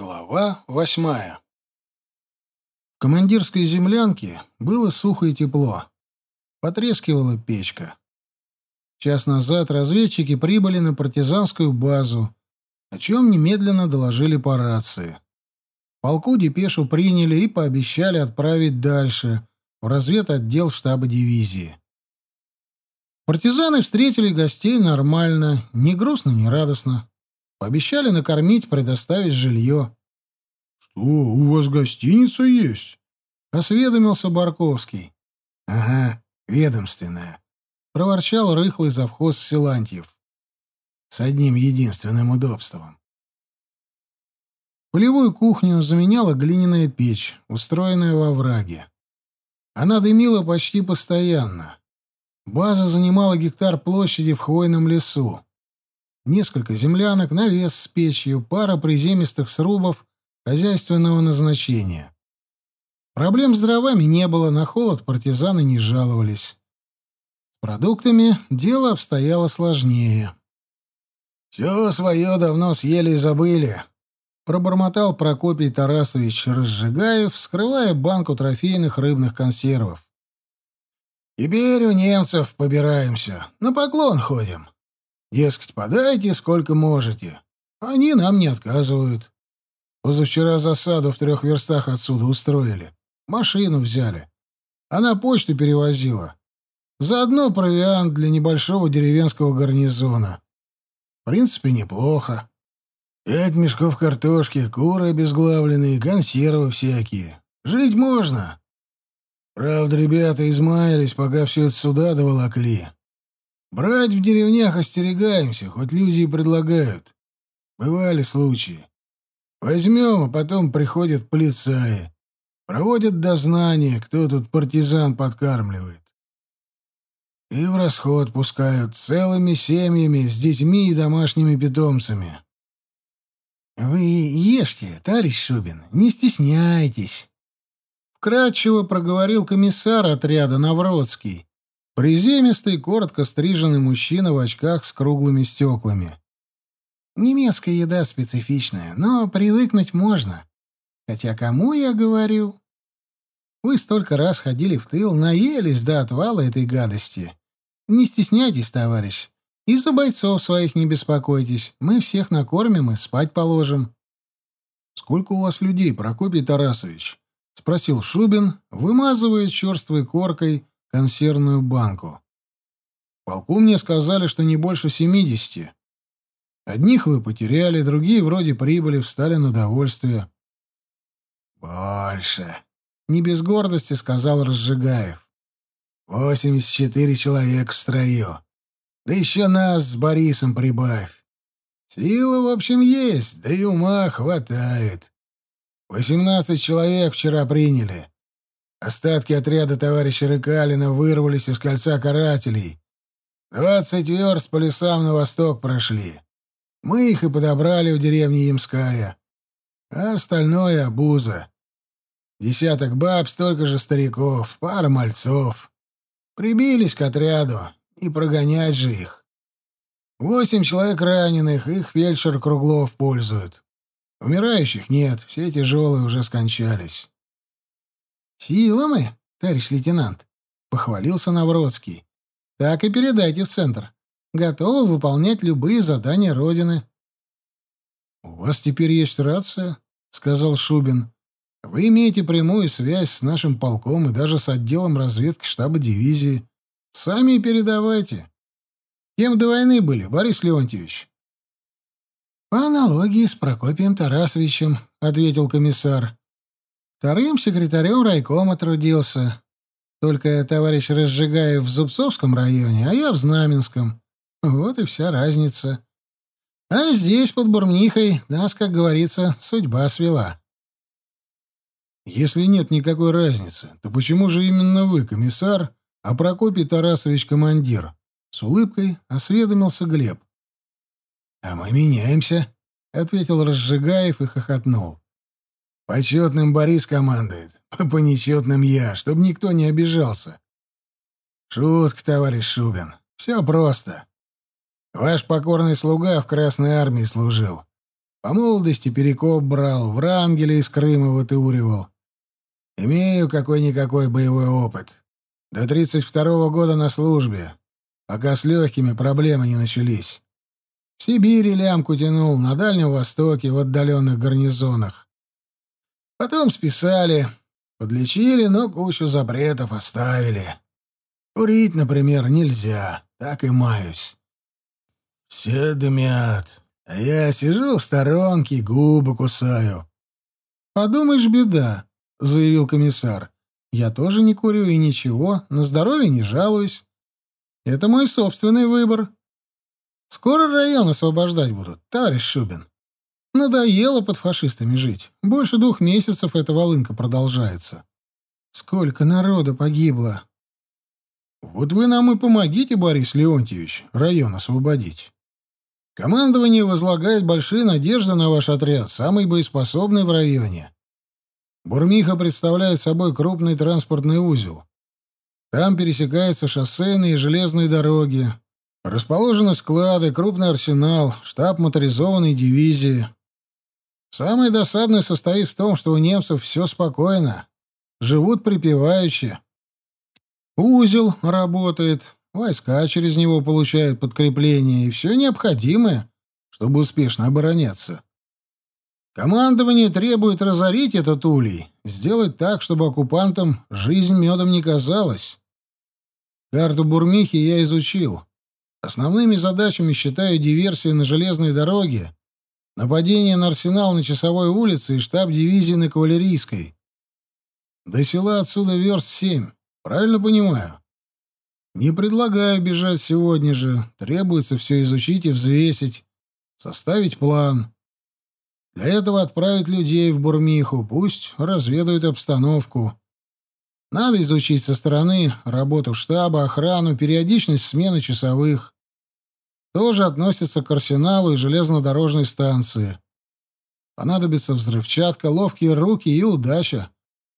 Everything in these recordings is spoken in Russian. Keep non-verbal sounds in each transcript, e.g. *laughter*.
Глава восьмая В командирской землянке было сухо и тепло. Потрескивала печка. Час назад разведчики прибыли на партизанскую базу, о чем немедленно доложили по рации. Полку депешу приняли и пообещали отправить дальше, в разведотдел штаба дивизии. Партизаны встретили гостей нормально, ни грустно, ни радостно. Пообещали накормить, предоставить жилье. — Что, у вас гостиница есть? — осведомился Барковский. — Ага, ведомственная, — проворчал рыхлый завхоз Силантьев. С одним единственным удобством. Полевую кухню заменяла глиняная печь, устроенная во враге. Она дымила почти постоянно. База занимала гектар площади в хвойном лесу несколько землянок, навес с печью, пара приземистых срубов хозяйственного назначения. Проблем с дровами не было, на холод партизаны не жаловались. С продуктами дело обстояло сложнее. «Все свое давно съели и забыли», — пробормотал Прокопий Тарасович Разжигаев, вскрывая банку трофейных рыбных консервов. «Теперь у немцев побираемся, на поклон ходим. Дескать, подайте сколько можете. Они нам не отказывают. Позавчера засаду в трех верстах отсюда устроили. Машину взяли. Она почту перевозила. Заодно провиант для небольшого деревенского гарнизона. В принципе, неплохо. Пять мешков картошки, куры обезглавленные, консервы всякие. Жить можно. Правда, ребята измаялись, пока все это сюда доволокли. Брать в деревнях остерегаемся, хоть люди и предлагают. Бывали случаи. Возьмем, а потом приходят полицаи. Проводят дознание, кто тут партизан подкармливает. И в расход пускают целыми семьями с детьми и домашними питомцами. «Вы ешьте, товарищ Шубин, не стесняйтесь», — вкратчиво проговорил комиссар отряда Навродский, Приземистый, коротко стриженный мужчина в очках с круглыми стеклами. Немецкая еда специфичная, но привыкнуть можно. Хотя кому я говорю? Вы столько раз ходили в тыл, наелись до отвала этой гадости. Не стесняйтесь, товарищ. И за бойцов своих не беспокойтесь. Мы всех накормим и спать положим. — Сколько у вас людей, Прокопий Тарасович? — спросил Шубин, вымазывая черствой коркой консервную банку. полку мне сказали, что не больше семидесяти. Одних вы потеряли, другие вроде прибыли, встали на довольствие. «Больше», — не без гордости сказал Разжигаев. «Восемьдесят четыре человека в строю. Да еще нас с Борисом прибавь. Сила, в общем, есть, да и ума хватает. Восемнадцать человек вчера приняли. Остатки отряда товарища Рыкалина вырвались из кольца карателей. Двадцать верст по лесам на восток прошли. Мы их и подобрали в деревне Ямская. А остальное — обуза. Десяток баб, столько же стариков, пара мальцов. Прибились к отряду, и прогонять же их. Восемь человек раненых, их фельдшер Круглов пользует. Умирающих нет, все тяжелые уже скончались. «Силами, товарищ лейтенант», — похвалился Навродский. «Так и передайте в центр. Готовы выполнять любые задания Родины». «У вас теперь есть рация», — сказал Шубин. «Вы имеете прямую связь с нашим полком и даже с отделом разведки штаба дивизии. Сами и передавайте. Кем до войны были, Борис Леонтьевич?» «По аналогии с Прокопием Тарасовичем», — ответил комиссар. Вторым секретарем райкома трудился. Только товарищ Разжигаев в Зубцовском районе, а я в Знаменском. Вот и вся разница. А здесь, под Бурмнихой, нас, как говорится, судьба свела. Если нет никакой разницы, то почему же именно вы комиссар, а Прокопий Тарасович командир? С улыбкой осведомился Глеб. — А мы меняемся, — ответил Разжигаев и хохотнул. Почетным Борис командует, *laughs* по нечетным я, чтобы никто не обижался. Шутка, товарищ Шубин. Все просто. Ваш покорный слуга в Красной Армии служил. По молодости перекоп брал, Врангеля из Крыма вытуривал. Имею какой-никакой боевой опыт. До тридцать второго года на службе, пока с легкими проблемы не начались. В Сибири лямку тянул, на Дальнем Востоке, в отдаленных гарнизонах. Потом списали, подлечили, но кучу запретов оставили. Курить, например, нельзя, так и маюсь. Все дымят, а я сижу в сторонке, губы кусаю. Подумаешь, беда, — заявил комиссар. «Я тоже не курю и ничего, на здоровье не жалуюсь. Это мой собственный выбор. Скоро район освобождать будут, товарищ Шубин. Надоело под фашистами жить. Больше двух месяцев эта волынка продолжается. Сколько народа погибло. Вот вы нам и помогите, Борис Леонтьевич, район освободить. Командование возлагает большие надежды на ваш отряд, самый боеспособный в районе. Бурмиха представляет собой крупный транспортный узел. Там пересекаются шоссейные и железные дороги. Расположены склады, крупный арсенал, штаб моторизованной дивизии. Самое досадное состоит в том, что у немцев все спокойно. Живут припеваючи. Узел работает, войска через него получают подкрепление и все необходимое, чтобы успешно обороняться. Командование требует разорить этот улей, сделать так, чтобы оккупантам жизнь медом не казалась. Карту Бурмихи я изучил. Основными задачами считаю диверсию на железной дороге, нападение на арсенал на Часовой улице и штаб дивизии на Кавалерийской. До села отсюда верст семь. Правильно понимаю? Не предлагаю бежать сегодня же. Требуется все изучить и взвесить, составить план. Для этого отправить людей в Бурмиху, пусть разведают обстановку. Надо изучить со стороны работу штаба, охрану, периодичность смены часовых. Тоже относится к арсеналу и железнодорожной станции. Понадобится взрывчатка, ловкие руки и удача.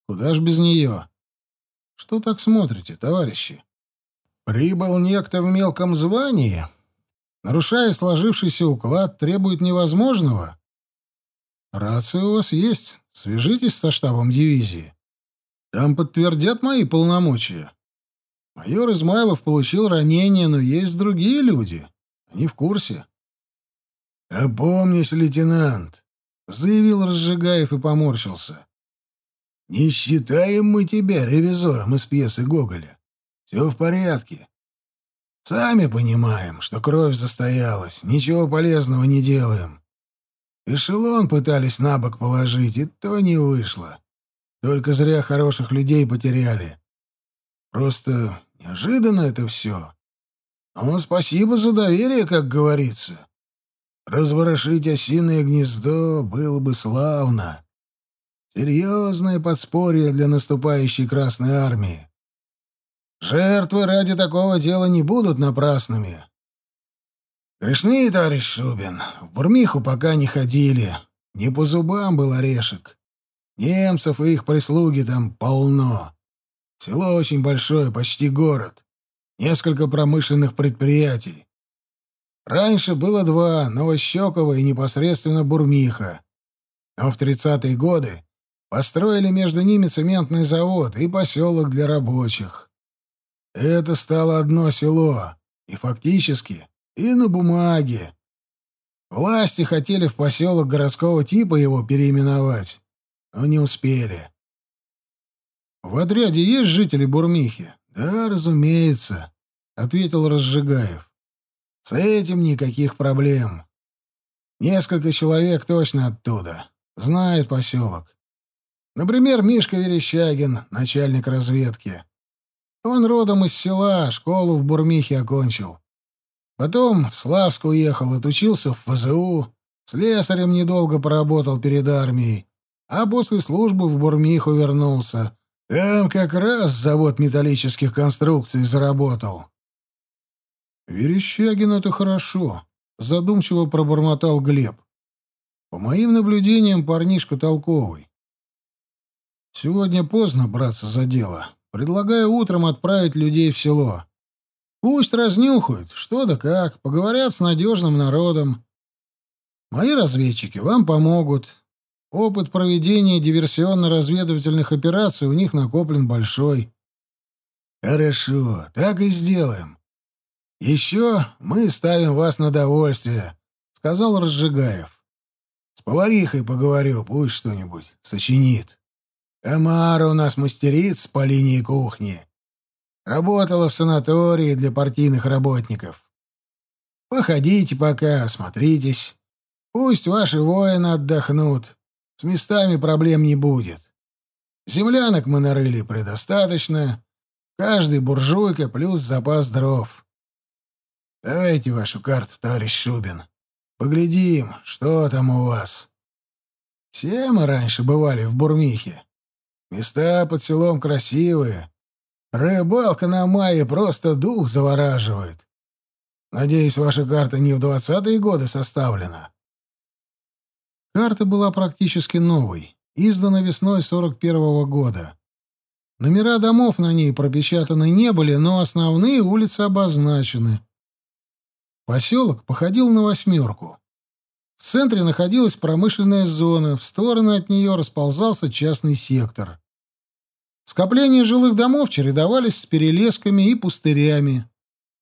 Куда ж без нее? Что так смотрите, товарищи? Прибыл некто в мелком звании. Нарушая сложившийся уклад, требует невозможного — Рация у вас есть. Свяжитесь со штабом дивизии. Там подтвердят мои полномочия. Майор Измайлов получил ранение, но есть другие люди. Они в курсе. — Опомнись, лейтенант, — заявил Разжигаев и поморщился. — Не считаем мы тебя ревизором из пьесы Гоголя. Все в порядке. Сами понимаем, что кровь застоялась, ничего полезного не делаем. Эшелон пытались на бок положить, и то не вышло. Только зря хороших людей потеряли. Просто неожиданно это все. Но спасибо за доверие, как говорится. Разворошить осиное гнездо было бы славно. Серьезное подспорье для наступающей Красной Армии. Жертвы ради такого дела не будут напрасными. Грешны, товарищ Шубин, в Бурмиху пока не ходили. Не по зубам был орешек. Немцев и их прислуги там полно. Село очень большое, почти город. Несколько промышленных предприятий. Раньше было два, Новощекова и непосредственно Бурмиха. Но в тридцатые годы построили между ними цементный завод и поселок для рабочих. Это стало одно село, и фактически и на бумаге. Власти хотели в поселок городского типа его переименовать, но не успели. «В отряде есть жители Бурмихи?» «Да, разумеется», — ответил Разжигаев. «С этим никаких проблем. Несколько человек точно оттуда. Знает поселок. Например, Мишка Верещагин, начальник разведки. Он родом из села, школу в Бурмихе окончил. Потом в Славск уехал, отучился в ФЗУ, слесарем недолго поработал перед армией, а после службы в Бурмиху вернулся. Там как раз завод металлических конструкций заработал. «Верещагин — это хорошо», — задумчиво пробормотал Глеб. «По моим наблюдениям, парнишка толковый. Сегодня поздно браться за дело. Предлагаю утром отправить людей в село. Пусть разнюхают, что да как, поговорят с надежным народом. Мои разведчики вам помогут. Опыт проведения диверсионно-разведывательных операций у них накоплен большой. Хорошо, так и сделаем. Еще мы ставим вас на довольствие, сказал Разжигаев. С поварихой поговорю, пусть что-нибудь сочинит. Тамара у нас мастерица по линии кухни. Работала в санатории для партийных работников. Походите пока, осмотритесь. Пусть ваши воины отдохнут. С местами проблем не будет. Землянок мы нарыли предостаточно. Каждый буржуйка плюс запас дров. Давайте вашу карту, товарищ Шубин. Поглядим, что там у вас. Все мы раньше бывали в Бурмихе. Места под селом красивые. Рыбалка на мае просто дух завораживает. Надеюсь, ваша карта не в двадцатые годы составлена. Карта была практически новой, издана весной 41-го года. Номера домов на ней пропечатаны не были, но основные улицы обозначены. Поселок походил на восьмерку. В центре находилась промышленная зона, в стороны от нее расползался частный сектор. Скопления жилых домов чередовались с перелесками и пустырями.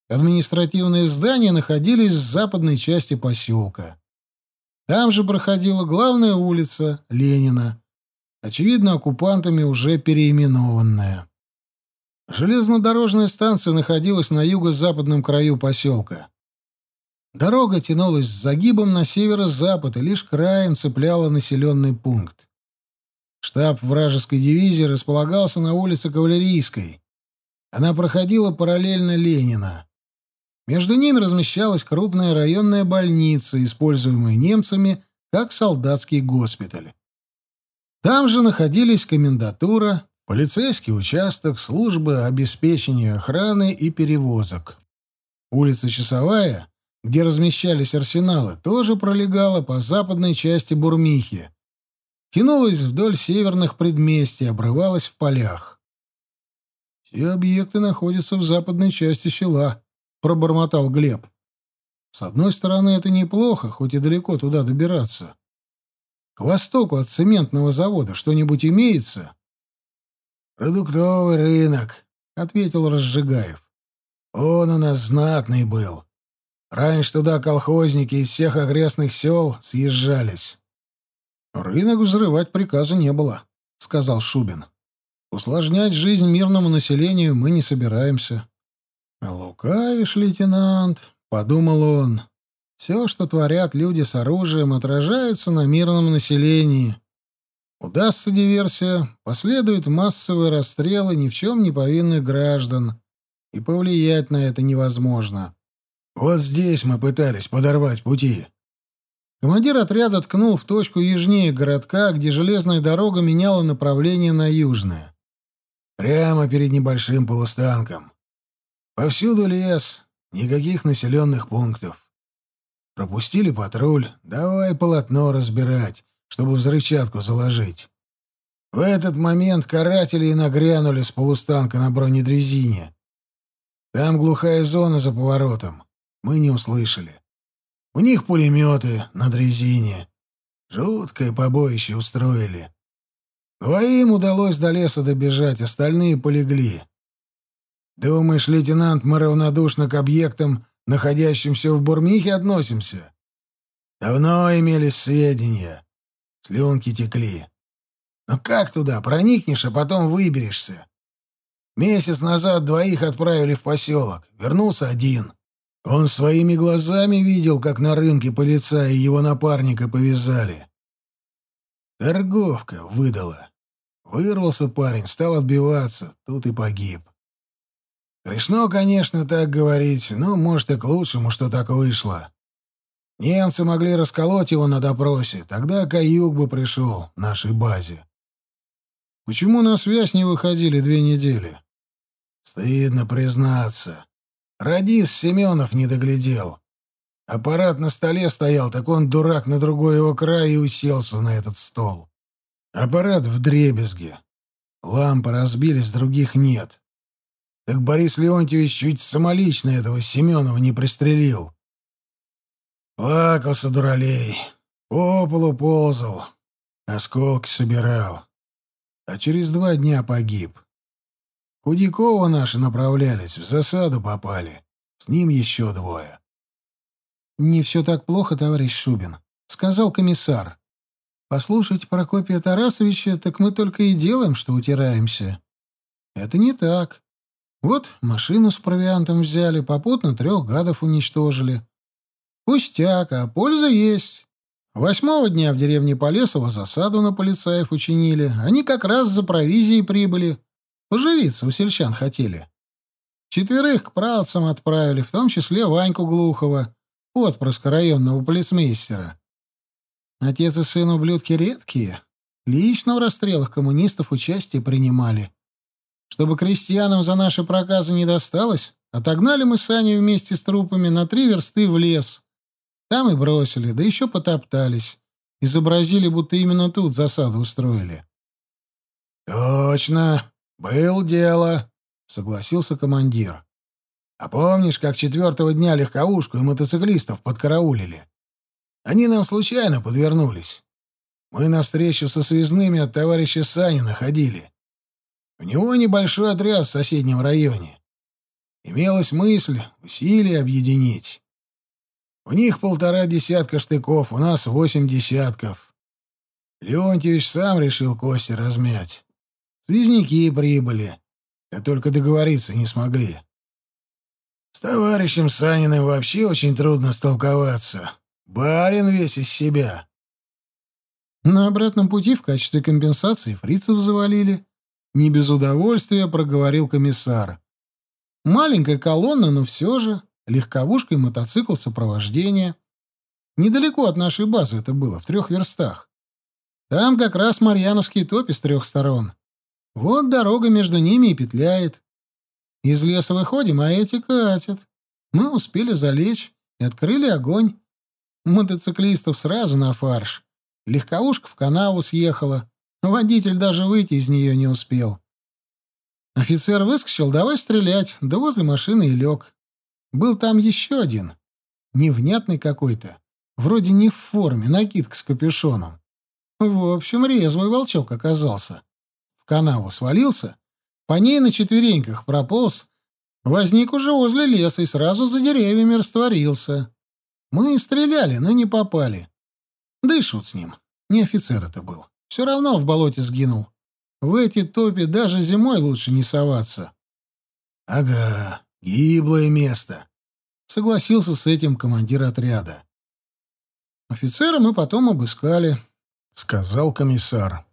Административные здания находились в западной части поселка. Там же проходила главная улица Ленина, очевидно, оккупантами уже переименованная. Железнодорожная станция находилась на юго-западном краю поселка. Дорога тянулась с загибом на северо-запад и лишь краем цепляла населенный пункт. Штаб вражеской дивизии располагался на улице Кавалерийской. Она проходила параллельно Ленина. Между ними размещалась крупная районная больница, используемая немцами как солдатский госпиталь. Там же находились комендатура, полицейский участок, служба обеспечения охраны и перевозок. Улица Часовая, где размещались арсеналы, тоже пролегала по западной части Бурмихи, тянулась вдоль северных предместий, обрывалась в полях. «Все объекты находятся в западной части села», — пробормотал Глеб. «С одной стороны, это неплохо, хоть и далеко туда добираться. К востоку от цементного завода что-нибудь имеется?» «Продуктовый рынок», — ответил Разжигаев. «Он у нас знатный был. Раньше туда колхозники из всех окрестных сел съезжались. «Рынок взрывать приказа не было», — сказал Шубин. «Усложнять жизнь мирному населению мы не собираемся». «Лукавишь, лейтенант», — подумал он. «Все, что творят люди с оружием, отражается на мирном населении. Удастся диверсия, последуют массовые расстрелы ни в чем не повинных граждан, и повлиять на это невозможно». «Вот здесь мы пытались подорвать пути», Командир отряда ткнул в точку южнее городка, где железная дорога меняла направление на южное. Прямо перед небольшим полустанком. Повсюду лес, никаких населенных пунктов. Пропустили патруль, давай полотно разбирать, чтобы взрывчатку заложить. В этот момент каратели и нагрянули с полустанка на бронедрезине. Там глухая зона за поворотом. Мы не услышали. У них пулеметы на дрезине. Жуткое побоище устроили. Двоим удалось до леса добежать, остальные полегли. Думаешь, лейтенант, мы равнодушно к объектам, находящимся в Бурмихе, относимся? Давно имелись сведения. Слюнки текли. Но как туда проникнешь, а потом выберешься? Месяц назад двоих отправили в поселок. Вернулся один. Он своими глазами видел, как на рынке полицая его напарника повязали. Торговка выдала. Вырвался парень, стал отбиваться, тут и погиб. Грешно, конечно, так говорить, но, может, и к лучшему, что так вышло. Немцы могли расколоть его на допросе, тогда Каюк бы пришел нашей базе. Почему на связь не выходили две недели? Стыдно признаться. Радис Семенов не доглядел. Аппарат на столе стоял, так он, дурак, на другой его край и уселся на этот стол. Аппарат в дребезге. Лампы разбились, других нет. Так Борис Леонтьевич чуть самолично этого Семенова не пристрелил. Плакался дуралей. По полу ползал, осколки собирал. А через два дня погиб. Худякова наши направлялись, в засаду попали. С ним еще двое. «Не все так плохо, товарищ Шубин», — сказал комиссар. «Послушать Прокопия Тарасовича, так мы только и делаем, что утираемся. Это не так. Вот машину с провиантом взяли, попутно трех гадов уничтожили. Пустяк, а польза есть. Восьмого дня в деревне Полесово засаду на полицаев учинили. Они как раз за провизией прибыли. Поживиться у сельчан хотели. Четверых к правцам отправили, в том числе Ваньку Глухова, отпрыска районного полицмейстера. Отец и сын ублюдки редкие. Лично в расстрелах коммунистов участие принимали. Чтобы крестьянам за наши проказы не досталось, отогнали мы сани вместе с трупами на три версты в лес. Там и бросили, да еще потоптались. Изобразили, будто именно тут засаду устроили. «Точно, был дело», — согласился командир. «А помнишь, как четвертого дня легковушку и мотоциклистов подкараулили? Они нам случайно подвернулись. Мы навстречу со связными от товарища Санина ходили. У него небольшой отряд в соседнем районе. Имелась мысль усилия объединить. У них полтора десятка штыков, у нас восемь десятков. Леонтьевич сам решил кости размять. Связники прибыли, да только договориться не смогли. С товарищем Саниным вообще очень трудно столковаться. Барин весь из себя. На обратном пути в качестве компенсации фрицев завалили. Не без удовольствия проговорил комиссар. Маленькая колонна, но все же. Легковушка и мотоцикл сопровождения. Недалеко от нашей базы это было, в трех верстах. Там как раз Марьяновские топи с трех сторон. Вот дорога между ними и петляет. Из леса выходим, а эти катят. Мы успели залечь и открыли огонь. Мотоциклистов сразу на фарш. Легковушка в канаву съехала. Водитель даже выйти из нее не успел. Офицер выскочил, давай стрелять, да возле машины и лег. Был там еще один. Невнятный какой-то. Вроде не в форме, накидка с капюшоном. В общем, резвый волчок оказался. В канаву свалился, по ней на четвереньках прополз, возник уже возле леса и сразу за деревьями растворился. Мы стреляли, но не попали. Да с ним. Не офицер это был. Все равно в болоте сгинул. В эти топи даже зимой лучше не соваться. — Ага, гиблое место, — согласился с этим командир отряда. Офицера мы потом обыскали, — сказал комиссар.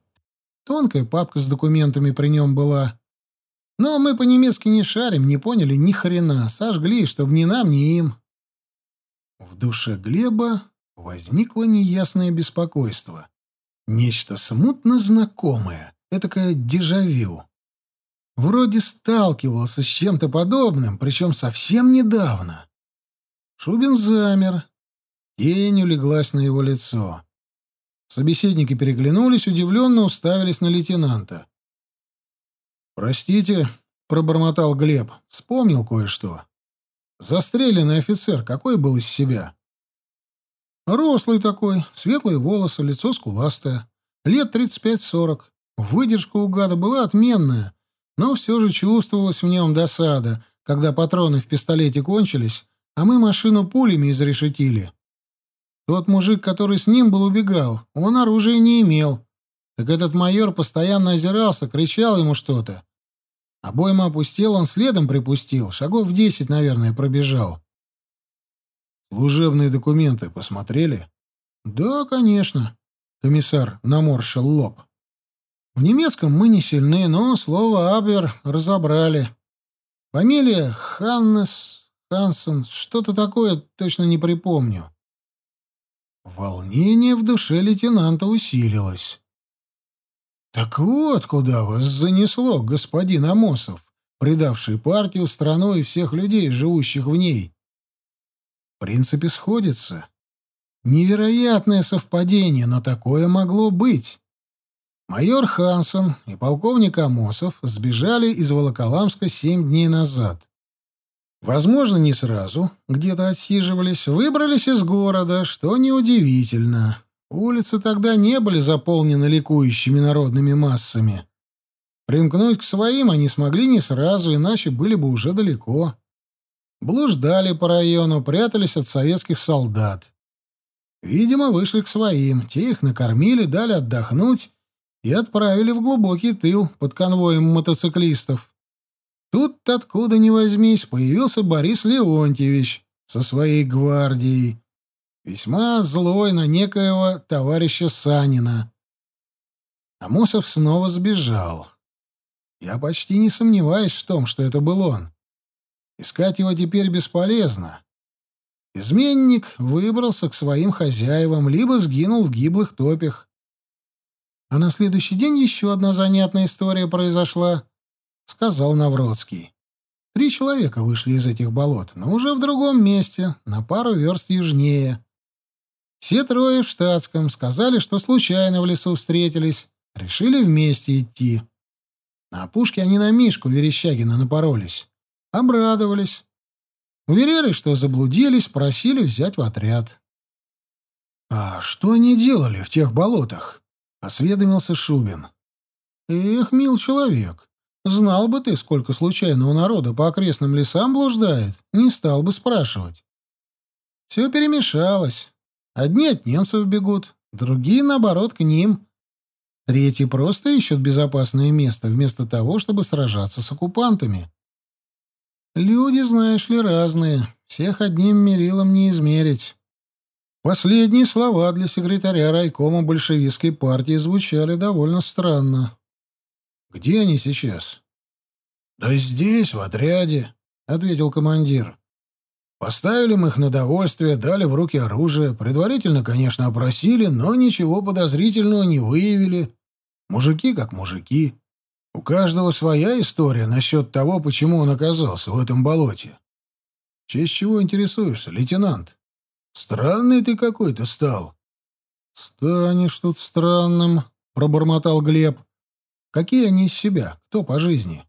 Тонкая папка с документами при нем была. Но мы по-немецки не шарим, не поняли ни хрена. Сожгли, чтобы ни нам, ни им. В душе Глеба возникло неясное беспокойство. Нечто смутно знакомое, этакое дежавю. Вроде сталкивался с чем-то подобным, причем совсем недавно. Шубин замер. Тень улеглась на его лицо. Собеседники переглянулись, удивленно уставились на лейтенанта. «Простите», — пробормотал Глеб, — вспомнил кое-что. «Застреленный офицер какой был из себя?» Рослый такой, светлые волосы, лицо скуластое. Лет 35-40. Выдержка у гада была отменная, но все же чувствовалась в нем досада, когда патроны в пистолете кончились, а мы машину пулями изрешетили. Тот мужик, который с ним был, убегал. Он оружия не имел. Так этот майор постоянно озирался, кричал ему что-то. Обойма опустел, он следом припустил. Шагов десять, наверное, пробежал. Служебные документы посмотрели? Да, конечно. Комиссар наморщил лоб. В немецком мы не сильны, но слово «абер» разобрали. Фамилия Ханнес, Хансен, что-то такое, точно не припомню. Волнение в душе лейтенанта усилилось. «Так вот, куда вас занесло, господин Амосов, предавший партию, страну и всех людей, живущих в ней. В принципе, сходится. Невероятное совпадение, но такое могло быть. Майор Хансен и полковник Амосов сбежали из Волоколамска семь дней назад. Возможно, не сразу, где-то отсиживались, выбрались из города, что неудивительно. Улицы тогда не были заполнены ликующими народными массами. Примкнуть к своим они смогли не сразу, иначе были бы уже далеко. Блуждали по району, прятались от советских солдат. Видимо, вышли к своим, те их накормили, дали отдохнуть и отправили в глубокий тыл под конвоем мотоциклистов. Тут откуда ни возьмись появился Борис Леонтьевич со своей гвардией, весьма злой на некоего товарища Санина. Амосов снова сбежал. Я почти не сомневаюсь в том, что это был он. Искать его теперь бесполезно. Изменник выбрался к своим хозяевам, либо сгинул в гиблых топях. А на следующий день еще одна занятная история произошла, — сказал Навродский. Три человека вышли из этих болот, но уже в другом месте, на пару верст южнее. Все трое в штатском сказали, что случайно в лесу встретились, решили вместе идти. На опушке они на Мишку Верещагина напоролись. Обрадовались. Уверяли, что заблудились, просили взять в отряд. «А что они делали в тех болотах?» — осведомился Шубин. «Эх, мил человек, знал бы ты, сколько случайного народа по окрестным лесам блуждает, не стал бы спрашивать. Все перемешалось. Одни от немцев бегут, другие, наоборот, к ним. Третьи просто ищут безопасное место, вместо того, чтобы сражаться с оккупантами. Люди, знаешь ли, разные, всех одним мерилом не измерить. Последние слова для секретаря райкома большевистской партии звучали довольно странно. «Где они сейчас?» «Да здесь, в отряде», — ответил командир. «Поставили мы их на довольствие, дали в руки оружие, предварительно, конечно, опросили, но ничего подозрительного не выявили. Мужики как мужики. У каждого своя история насчет того, почему он оказался в этом болоте. В честь чего интересуешься, лейтенант? Странный ты какой-то стал. Станешь тут странным, пробормотал Глеб. Какие они из себя? Кто по жизни?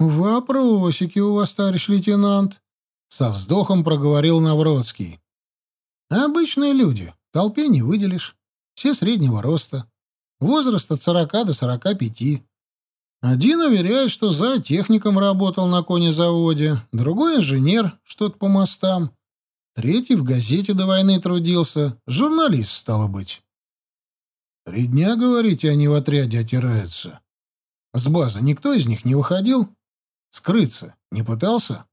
Вопросики у вас, товарищ лейтенант, со вздохом проговорил Навродский. Обычные люди, толпе не выделишь. Все среднего роста. Возраст от сорока до сорока пяти. Один уверяет, что за техником работал на конезаводе, другой инженер, что-то по мостам, третий в газете до войны трудился, журналист, стало быть. Три дня, говорите, они в отряде отираются. С базы никто из них не выходил? Скрыться не пытался?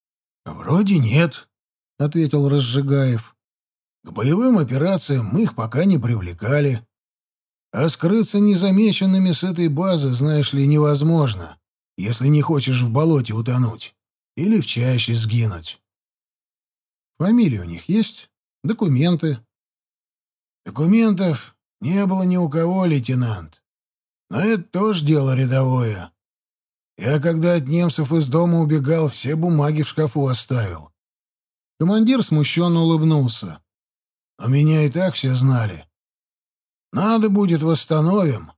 — Вроде нет, — ответил Разжигаев. — К боевым операциям мы их пока не привлекали. А скрыться незамеченными с этой базы, знаешь ли, невозможно, если не хочешь в болоте утонуть или в чаще сгинуть. Фамилии у них есть? Документы? Документов не было ни у кого, лейтенант. Но это тоже дело рядовое. Я, когда от немцев из дома убегал, все бумаги в шкафу оставил. Командир смущенно улыбнулся. Но меня и так все знали. Надо будет, восстановим.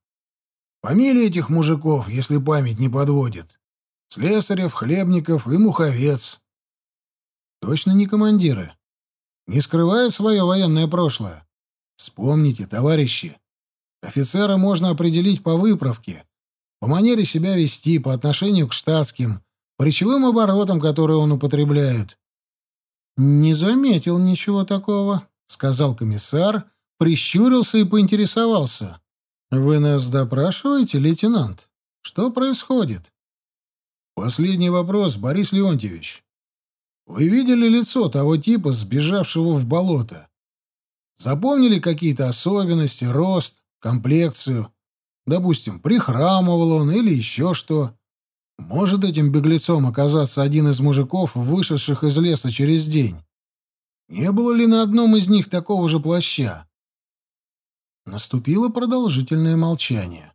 Фамилии этих мужиков, если память не подводит. Слесарев, Хлебников и Муховец. Точно не командиры. Не скрывая свое военное прошлое. Вспомните, товарищи. Офицера можно определить по выправке, по манере себя вести, по отношению к штатским, по речевым оборотам, которые он употребляет. «Не заметил ничего такого», — сказал комиссар, прищурился и поинтересовался. «Вы нас допрашиваете, лейтенант? Что происходит?» «Последний вопрос, Борис Леонтьевич. Вы видели лицо того типа, сбежавшего в болото? Запомнили какие-то особенности, рост, комплекцию? Допустим, прихрамывал он или еще что? Может этим беглецом оказаться один из мужиков, вышедших из леса через день? Не было ли на одном из них такого же плаща? Наступило продолжительное молчание.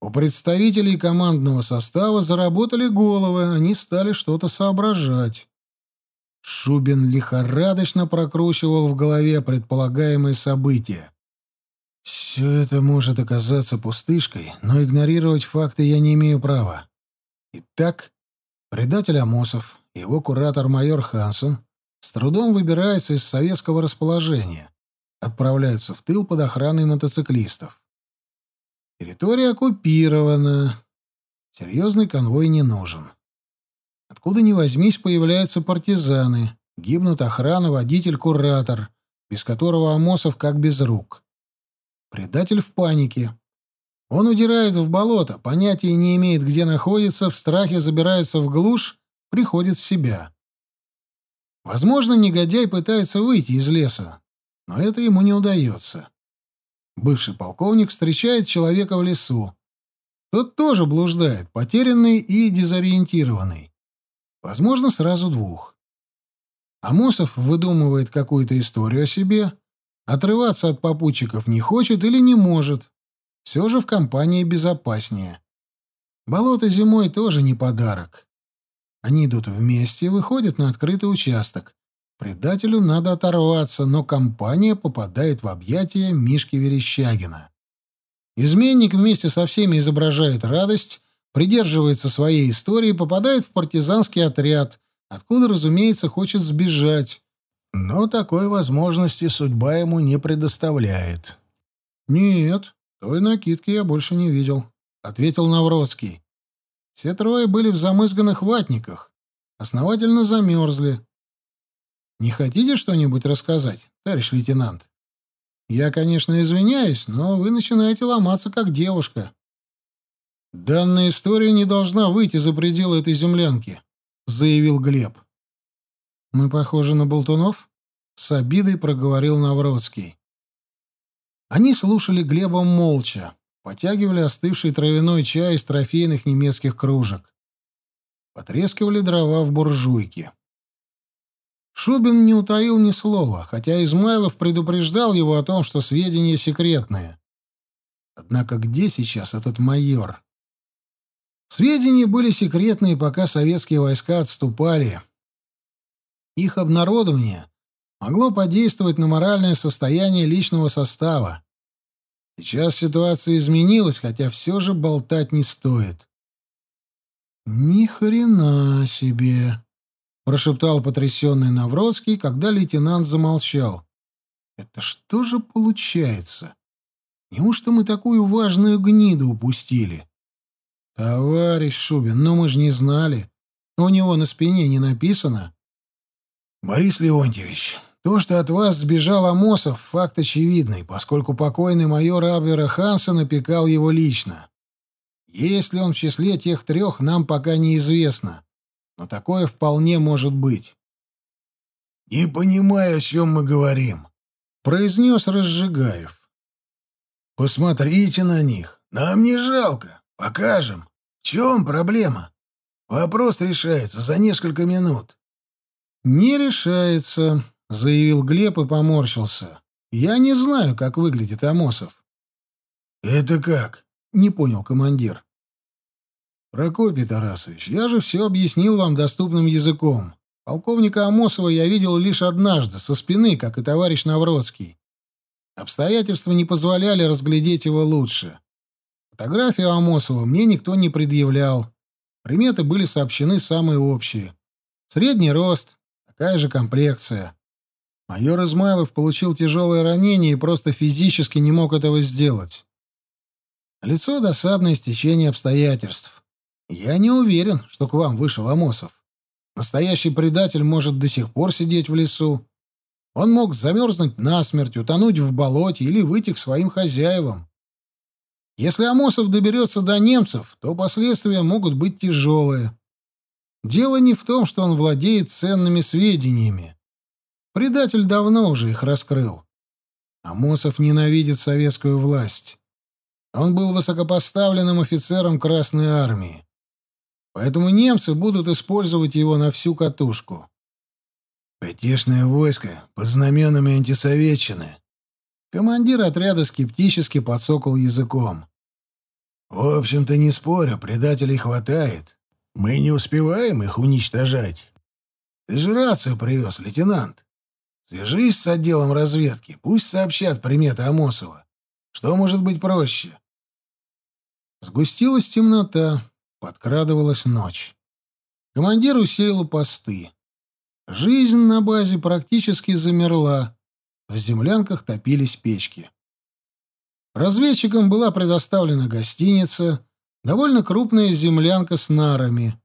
У представителей командного состава заработали головы, они стали что-то соображать. Шубин лихорадочно прокручивал в голове предполагаемые события. Все это может оказаться пустышкой, но игнорировать факты я не имею права. Итак, предатель Амосов, его куратор майор Хансон, с трудом выбирается из советского расположения. Отправляются в тыл под охраной мотоциклистов. Территория оккупирована. Серьезный конвой не нужен. Откуда ни возьмись, появляются партизаны. Гибнут охрана, водитель, куратор, без которого Амосов как без рук. Предатель в панике. Он удирает в болото, понятия не имеет, где находится, в страхе забирается в глушь, приходит в себя. Возможно, негодяй пытается выйти из леса, но это ему не удается. Бывший полковник встречает человека в лесу. Тот тоже блуждает, потерянный и дезориентированный. Возможно, сразу двух. Амосов выдумывает какую-то историю о себе, отрываться от попутчиков не хочет или не может. Все же в компании безопаснее. Болото зимой тоже не подарок. Они идут вместе выходят на открытый участок. Предателю надо оторваться, но компания попадает в объятия Мишки Верещагина. Изменник вместе со всеми изображает радость, придерживается своей истории, попадает в партизанский отряд, откуда, разумеется, хочет сбежать. Но такой возможности судьба ему не предоставляет. «Нет, той накидки я больше не видел», — ответил Навроцкий. Все трое были в замызганных ватниках, основательно замерзли. Не хотите что-нибудь рассказать, товарищ лейтенант? Я, конечно, извиняюсь, но вы начинаете ломаться как девушка. Данная история не должна выйти за пределы этой землянки, заявил Глеб. Мы похожи на болтунов? С обидой проговорил Навродский. Они слушали Глеба молча, потягивали остывший травяной чай из трофейных немецких кружек. Потрескивали дрова в буржуйке. Шубин не утаил ни слова, хотя Измайлов предупреждал его о том, что сведения секретные. Однако где сейчас этот майор? Сведения были секретные, пока советские войска отступали. Их обнародование могло подействовать на моральное состояние личного состава. Сейчас ситуация изменилась, хотя все же болтать не стоит. Ни хрена себе, прошептал потрясенный Навроцкий, когда лейтенант замолчал. Это что же получается? Неужто мы такую важную гниду упустили? Товарищ Шубин, ну мы же не знали. У него на спине не написано. Борис Леонтьевич, то, что от вас сбежал Амосов, факт очевидный, поскольку покойный майор Абвера Хансен опекал его лично. Есть ли он в числе тех трех, нам пока неизвестно но такое вполне может быть. «Не понимаю, о чем мы говорим», — произнес Разжигаев. «Посмотрите на них. Нам не жалко. Покажем. В чем проблема? Вопрос решается за несколько минут». «Не решается», — заявил Глеб и поморщился. «Я не знаю, как выглядит Амосов». «Это как?» — не понял командир. Прокопий Тарасович, я же все объяснил вам доступным языком. Полковника Амосова я видел лишь однажды, со спины, как и товарищ Навроцкий. Обстоятельства не позволяли разглядеть его лучше. Фотографию Амосова мне никто не предъявлял. Приметы были сообщены самые общие. Средний рост, такая же комплекция. Майор Измайлов получил тяжелое ранение и просто физически не мог этого сделать. Лицо — досадное стечение обстоятельств. Я не уверен, что к вам вышел Амосов. Настоящий предатель может до сих пор сидеть в лесу. Он мог замерзнуть насмерть, утонуть в болоте или выйти к своим хозяевам. Если Амосов доберется до немцев, то последствия могут быть тяжелые. Дело не в том, что он владеет ценными сведениями. Предатель давно уже их раскрыл. Амосов ненавидит советскую власть. Он был высокопоставленным офицером Красной Армии. Поэтому немцы будут использовать его на всю катушку. Потешное войско под знаменами антисоветчины. Командир отряда скептически подсокал языком. В общем-то, не спорю, предателей хватает. Мы не успеваем их уничтожать. Ты же рацию привез, лейтенант. Свяжись с отделом разведки, пусть сообщат приметы Амосова. Что может быть проще? Сгустилась темнота. Подкрадывалась ночь. Командир усилил посты. Жизнь на базе практически замерла. В землянках топились печки. Разведчикам была предоставлена гостиница, довольно крупная землянка с нарами.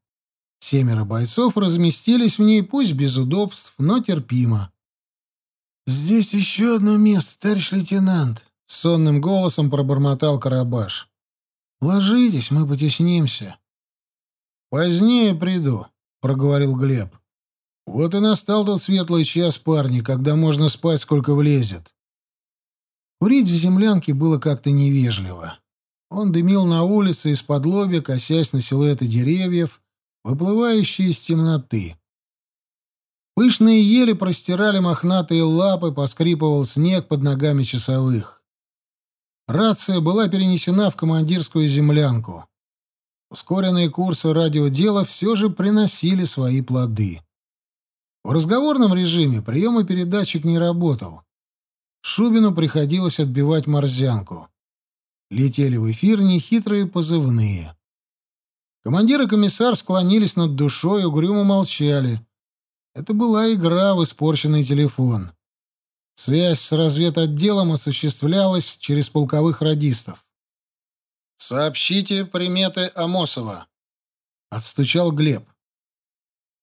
Семеро бойцов разместились в ней, пусть без удобств, но терпимо. «Здесь еще одно место, товарищ лейтенант», — сонным голосом пробормотал Карабаш. «Ложитесь, мы потеснимся». «Позднее приду», — проговорил Глеб. «Вот и настал тот светлый час, парни, когда можно спать, сколько влезет». Курить в землянке было как-то невежливо. Он дымил на улице из-под лобья, косясь на силуэты деревьев, выплывающие из темноты. Пышные ели простирали мохнатые лапы, поскрипывал снег под ногами часовых. Рация была перенесена в командирскую землянку. Ускоренные курсы радиодела все же приносили свои плоды. В разговорном режиме прием и передатчик не работал. Шубину приходилось отбивать морзянку. Летели в эфир нехитрые позывные. Командир и комиссар склонились над душой, угрюмо молчали. Это была игра в испорченный телефон. Связь с разведотделом осуществлялась через полковых радистов. «Сообщите приметы Амосова», — отстучал Глеб.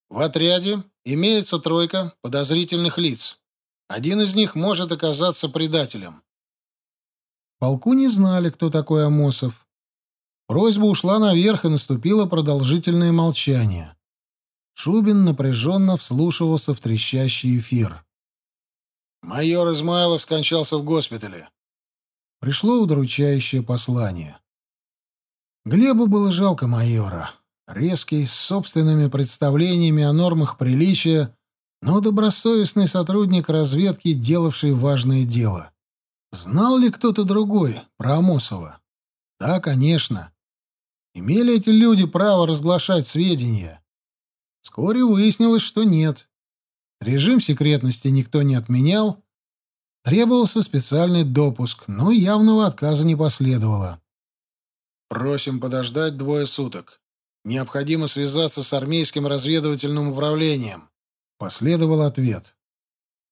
«В отряде имеется тройка подозрительных лиц. Один из них может оказаться предателем». полку не знали, кто такой Амосов. Просьба ушла наверх, и наступило продолжительное молчание. Шубин напряженно вслушивался в трещащий эфир. «Майор Измайлов скончался в госпитале». Пришло удручающее послание. Глебу было жалко майора. Резкий, с собственными представлениями о нормах приличия, но добросовестный сотрудник разведки, делавший важное дело. Знал ли кто-то другой про Амосова? Да, конечно. Имели эти люди право разглашать сведения? Вскоре выяснилось, что нет. Режим секретности никто не отменял. Требовался специальный допуск, но явного отказа не последовало. «Просим подождать двое суток. Необходимо связаться с армейским разведывательным управлением», — последовал ответ.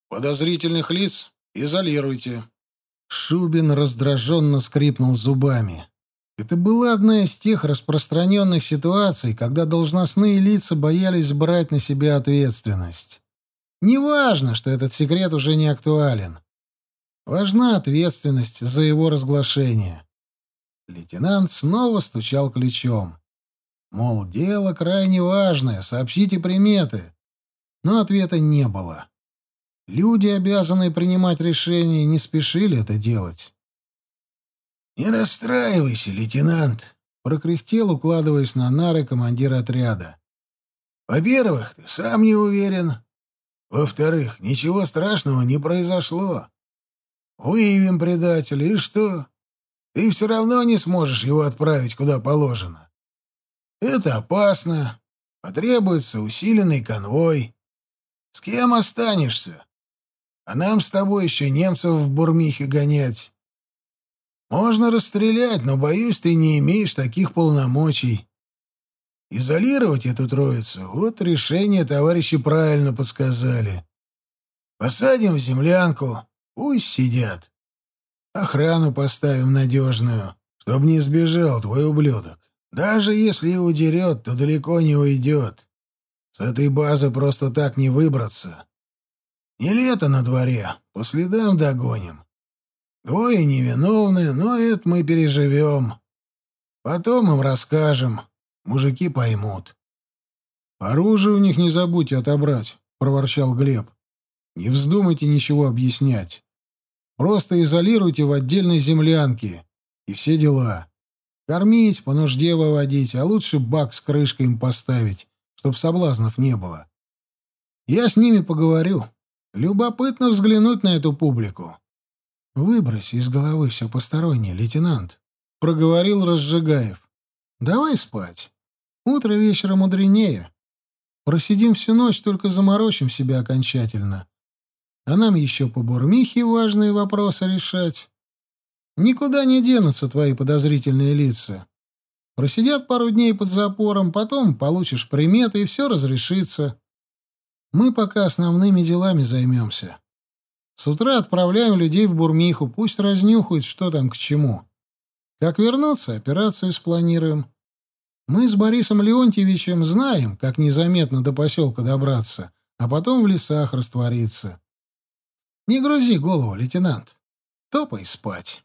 «Подозрительных лиц изолируйте». Шубин раздраженно скрипнул зубами. Это была одна из тех распространенных ситуаций, когда должностные лица боялись брать на себя ответственность. Неважно, что этот секрет уже не актуален. Важна ответственность за его разглашение. Лейтенант снова стучал ключом. Мол, дело крайне важное, сообщите приметы. Но ответа не было. Люди, обязанные принимать решения, не спешили это делать. «Не расстраивайся, лейтенант», — прокряхтел, укладываясь на нары командир отряда. «Во-первых, ты сам не уверен. Во-вторых, ничего страшного не произошло. Выявим предателя, и что? Ты все равно не сможешь его отправить куда положено. Это опасно. Потребуется усиленный конвой. С кем останешься? А нам с тобой еще немцев в Бурмихе гонять. Можно расстрелять, но, боюсь, ты не имеешь таких полномочий. Изолировать эту троицу — вот решение товарищи правильно подсказали. Посадим в землянку, пусть сидят. Охрану поставим надежную, чтобы не сбежал твой ублюдок. Даже если и удерет, то далеко не уйдет. С этой базы просто так не выбраться. Не лето на дворе, по следам догоним. Двое невиновны, но это мы переживем. Потом им расскажем. Мужики поймут. «Оружие у них не забудьте отобрать», — проворчал Глеб. «Не вздумайте ничего объяснять. Просто изолируйте в отдельной землянке. И все дела. Кормить, по нужде выводить, а лучше бак с крышкой им поставить, чтоб соблазнов не было. Я с ними поговорю. Любопытно взглянуть на эту публику. «Выбрось из головы все постороннее, лейтенант», — проговорил Разжигаев. «Давай спать. Утро вечера мудренее. Просидим всю ночь, только заморочим себя окончательно. А нам еще по бурмихе важные вопросы решать. Никуда не денутся твои подозрительные лица. Просидят пару дней под запором, потом получишь приметы, и все разрешится. Мы пока основными делами займемся. С утра отправляем людей в Бурмиху, пусть разнюхают, что там к чему. Как вернуться, операцию спланируем. Мы с Борисом Леонтьевичем знаем, как незаметно до поселка добраться, а потом в лесах раствориться. Не грузи голову, лейтенант. Топай спать.